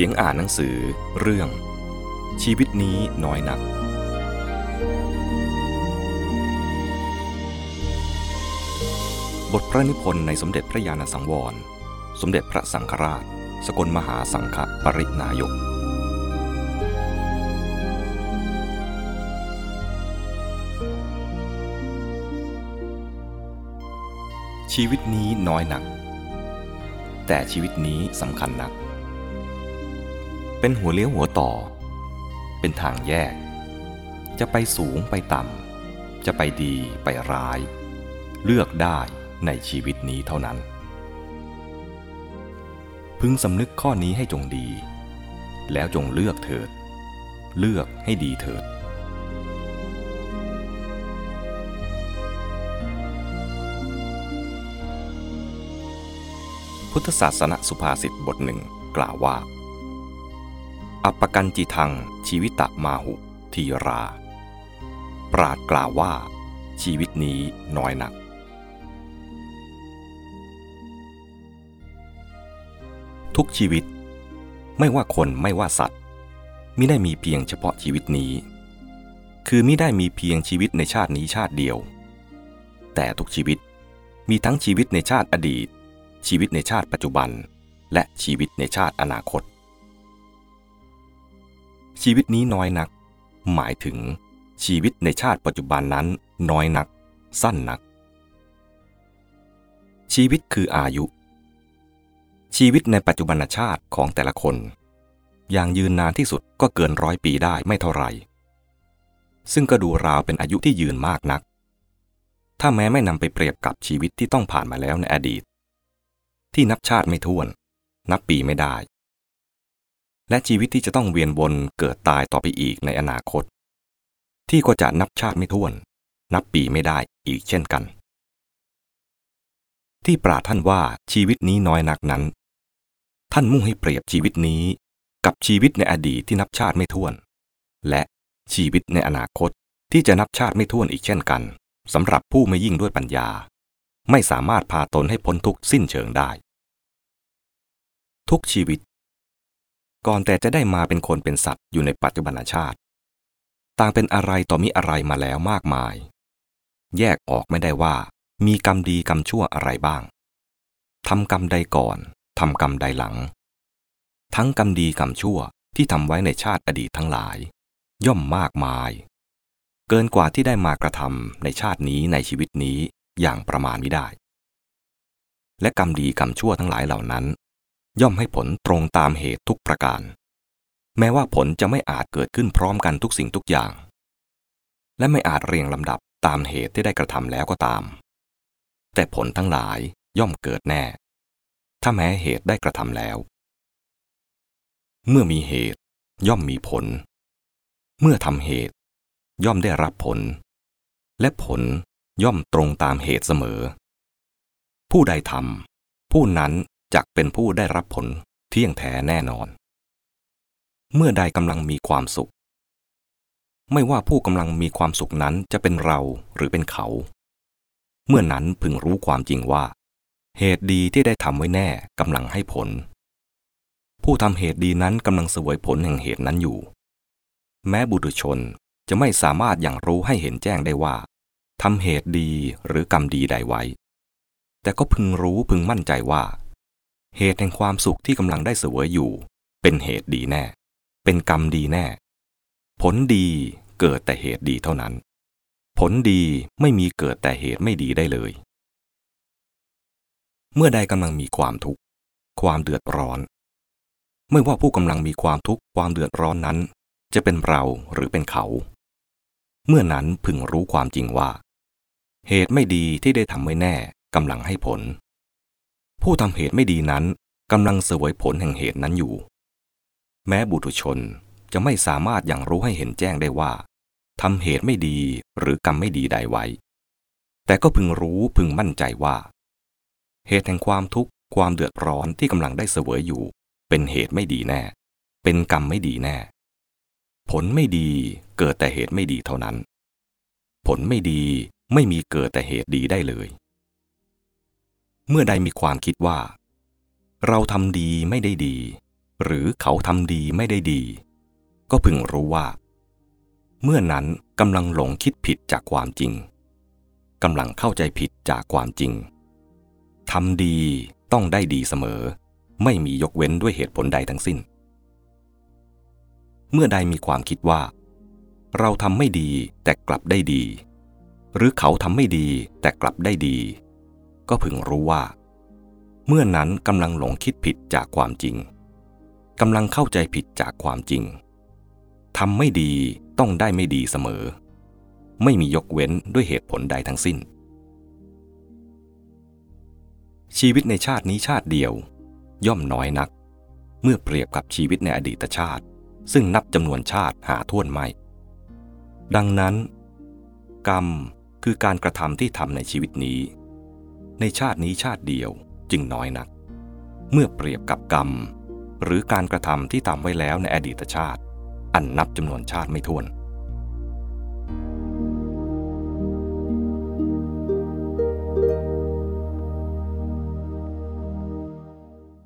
สียงอ่านหนังสือเรื่อง ชีวิตนี้น้อยนัก บทพระนิพนธ์ในสมเด็จพระญาณสังวร สมเด็จพระสังฆราช สกลมหาสังฆปรินายก ชีวิตนี้น้อยนัก แต่ชีวิตนี้สำคัญนัก เป็นหัวเลี้ยวหัวต่อ เป็นทางแยก จะไปสูงไปต่ำ จะไปดีไปร้าย เลือกได้ในชีวิตนี้เท่านั้น พึงสำนึกข้อนี้ให้จงดี แล้วจงเลือกเถิด เลือกให้ดีเถิดพุทธศาสนสุภาษิตบทหนึ่งกล่าวว่า อัปปกันจิทังชีวิตะมาหุ ทีรา ปราดกล่าวว่า ชีวิตนี้น้อยหนัก ทุกชีวิต ไม่ว่าคนไม่ว่าสัตว์มิได้มีเพียงเฉพาะชีวิตนี้ คือมิได้มีเพียงชีวิตในชาตินี้ชาติเดียว แต่ทุกชีวิตมีทั้งชีวิตในชาติอดีต ชีวิตในชาติปัจจุบัน และชีวิตในชาติอนาคต ชีวิตนี้น้อยนัก หมายถึงชีวิตในชาติปัจจุบันนั้นน้อยนัก สั้นนัก ชีวิตคืออายุ ชีวิตในปัจจุบันชาติของแต่ละคน อย่างยืนนานที่สุดก็เกินร้อยปีได้ไม่เท่าไหร่ ซึ่งก็ดูราวเป็นอายุที่ยืนมากนัก ถ้าแม้ไม่นำไปเปรียบกับชีวิตที่ต้องผ่านมาแล้วในอดีต ที่นับชาติไม่ท้วน นับปีไม่ได้ และชีวิตที่จะต้องเวียนวนเกิดตายต่อไปอีกในอนาคต ที่ก็จะนับชาติไม่ท้วน นับปีไม่ได้อีกเช่นกัน ที่ปราท่านว่าชีวิตนี้น้อยนักนั้น ท่านมุ่งให้เปรียบชีวิตนี้ กับชีวิตในอดีตที่นับชาติไม่ท้วน และชีวิตในอนาคตที่จะนับชาติไม่ท้วนอีกเช่นกันสำหรับผู้ไม่ยิ่งด้วยปัญญา ไม่สามารถพาตนให้พ้นทุกข์สิ้นเชิงได้ ทุกชีวิต ก่อนแต่จะได้มาเป็นคนเป็นสัตว์อยู่ในปัจจุบันชาติ ต่างเป็นอะไรต่อมีอะไรมาแล้วมากมาย แยกออกไม่ได้ว่า มีกรรมดีกรรมชั่วอะไรบ้างทำกรรมใดก่อนทำกรรมใดหลัง ทั้งกรรมดีกรรมชั่วที่ทำไว้ในชาติอดีตทั้งหลาย ย่อมมากมาย เกินกว่าที่ได้มากระทำในชาตินี้ในชีวิตนี้อย่างประมาณไม่ได้ และกรรมดีกรรมชั่วทั้งหลายเหล่านั้น ย่อมให้ผลตรงตามเหตุทุกประการ แม้ว่าผลจะไม่อาจเกิดขึ้นพร้อมกันทุกสิ่งทุกอย่าง และไม่อาจเรียงลำดับตามเหตุที่ได้กระทำแล้วก็ตาม แต่ผลทั้งหลายย่อมเกิดแน่ ถ้าแม้เหตุได้กระทำแล้ว เมื่อมีเหตุย่อมมีผล เมื่อทำเหตุ ย่อมได้รับผล และผลย่อมตรงตามเหตุเสมอ ผู้ใดทำผู้นั้น จักเป็นผู้ได้รับผลเที่ยงแท้แน่นอน เมื่อใดกำลังมีความสุข ไม่ว่าผู้กำลังมีความสุขนั้นจะเป็นเราหรือเป็นเขา เมื่อนั้นพึงรู้ความจริงว่า เหตุดีที่ได้ทำไว้แน่กำลังให้ผล ผู้ทำเหตุดีนั้นกำลังเสวยผลแห่งเหตุนั้นอยู่ แม้บุตรชนจะไม่สามารถอย่างรู้ให้เห็นแจ้งได้ว่าทำเหตุดีหรือกรรมดีใดไว้ แต่ก็พึงรู้พึงมั่นใจว่า เหตุแห่งความสุขที่กำลังได้เสวยอยู่ เป็นเหตุดีแน่ เป็นกรรมดีแน่ ผลดีเกิดแต่เหตุดีเท่านั้น ผลดีไม่มีเกิดแต่เหตุไม่ดีได้เลย เมื่อใดกำลังมีความทุกข์ ความเดือดร้อน ไม่ว่าผู้กำลังมีความทุกข์ความเดือดร้อนนั้น จะเป็นเราหรือเป็นเขา เมื่อนั้นพึงรู้ความจริงว่า เหตุไม่ดีที่ได้ทำไว้แน่กำลังให้ผล ผู้ทำเหตุไม่ดีนั้นกำลังเสวยผลแห่งเหตุนั้นอยู่ แม้บุตุชนจะไม่สามารถอย่างรู้ให้เห็นแจ้งได้ว่าทำเหตุไม่ดีหรือกรรมไม่ดีใดไว้ แต่ก็พึงรู้พึงมั่นใจว่า เหตุแห่งความทุกข์ความเดือดร้อนที่กำลังได้เสวยอยู่ เป็นเหตุไม่ดีแน่ เป็นกรรมไม่ดีแน่ ผลไม่ดีเกิดแต่เหตุไม่ดีเท่านั้น ผลไม่ดีไม่มีเกิดแต่เหตุดีได้เลย เมื่อใดมีความคิดว่า เราทำดีไม่ได้ดี หรือเขาทำดีไม่ได้ดี ก็พึงรู้ว่า เมื่อนั้นกำลังหลงคิดผิดจากความจริงกำลังเข้าใจผิดจากความจริงทำดีต้องได้ดีเสมอ ไม่มียกเว้นด้วยเหตุผลใดทั้งสิ้น เมื่อใดมีความคิดว่า เราทำไม่ดีแต่กลับได้ดี หรือเขาทำไม่ดีแต่กลับได้ดี ก็พึงรู้ว่า เมื่อนั้นกำลังหลงคิดผิดจากความจริงกำลังเข้าใจผิดจากความจริงทำไม่ดีต้องได้ไม่ดีเสมอ ไม่มียกเว้นด้วยเหตุผลใดทั้งสิ้น ชีวิตในชาตินี้ชาติเดียว ย่อมน้อยนัก เมื่อเปรียบกับชีวิตในอดีตชาติ ซึ่งนับจำนวนชาติหาท่วนไม่ ดังนั้น กรรมคือการกระทำที่ทำในชีวิตนี้ ในชาตินี้ชาติเดียวจึงน้อยนัก เมื่อเปรียบกับกรรม หรือการกระทำที่ทำไว้แล้วในอดีตชาติ อันนับจำนวนชาติไม่ถ้วน